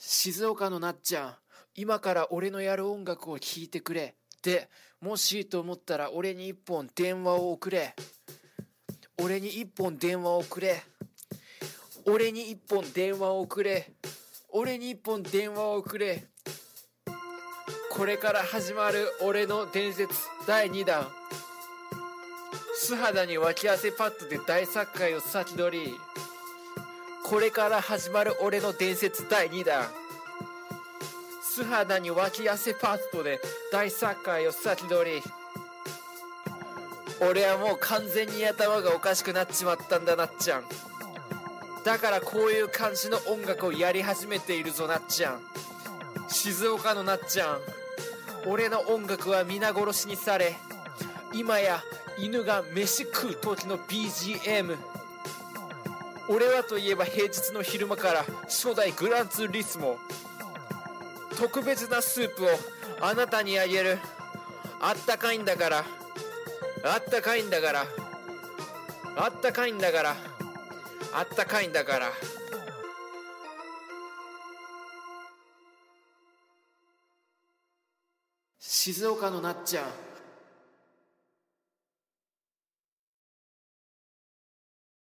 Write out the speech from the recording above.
静岡のなっちゃん、今から俺のやる音楽を聴いてくれ。で、もしと思ったら俺に一本電話をくれ。俺に一本電話をくれ。俺に一本電話をくれ。俺に一本電話をくれ。これから始まる俺の伝説第2弾。素肌に脇汗パッドで大作会を先取り。これから始まる俺の伝説第2弾。素肌に脇汗パッドで大作会を先取り。俺はもう完全に頭がおかしくなっちまったんだなっちゃん。だからこういう感じの音楽をやり始めているぞなっちゃん。静岡のなっちゃん。俺の音楽は皆殺しにされ、今や犬が飯食う時の BGM。俺はといえば平日の昼間から初代グランツーリスモ。特別なスープをあなたにあげる。あったかいんだから。あったかいんだから。あったかいんだから。あったかいんだから。静岡のなっちゃん。